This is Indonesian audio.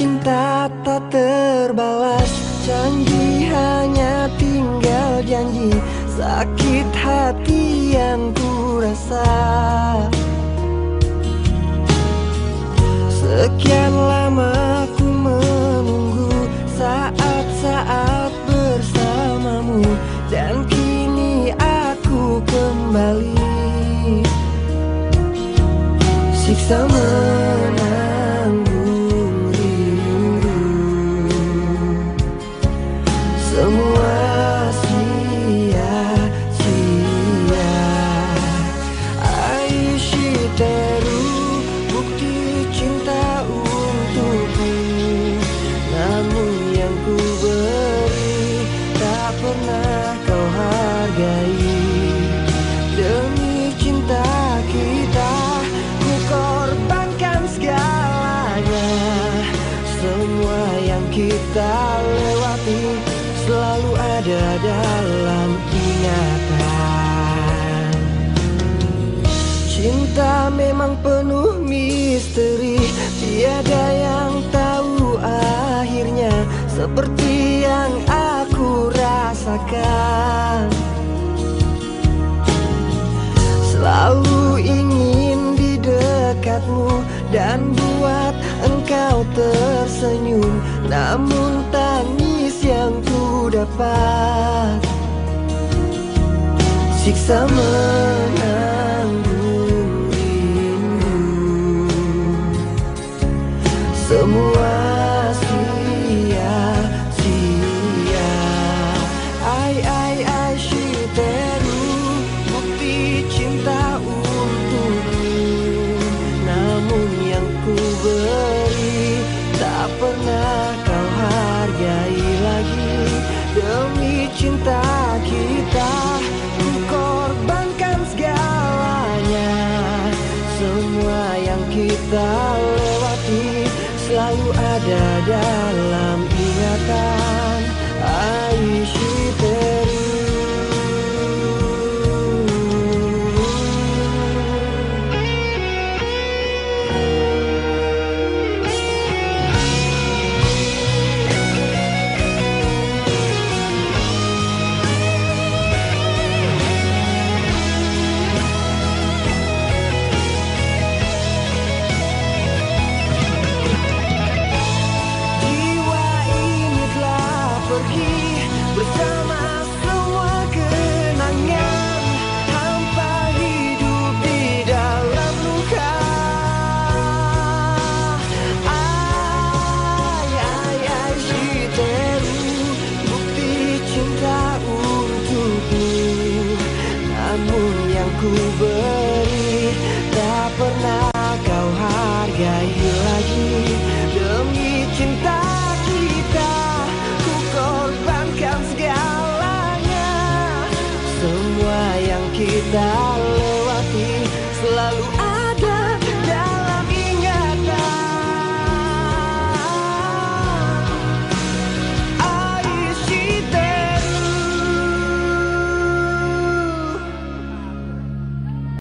cinta tak terbalas. Janji hanya tinggal janji. Sakit hati yang ku rasa Sekian lama ku menunggu Saat-saat bersamamu. Dan kini aku kembali. Siksa Semua sia-sia. Aishiteru Bukti cinta untukmu. Namun yang ku beri Tak pernah kau hargai. Kita Selalu ada dalam ingatan. Cinta memang penuh misteri Tiada yang tahu akhirnya Seperti yang aku rasakan. Selalu ingin di dekatmu Dan buat ku dapat Demi cinta kita Ku korbankan segalanya. Semua yang kita lewati Selalu ada dalam key. kita lewati selalu ada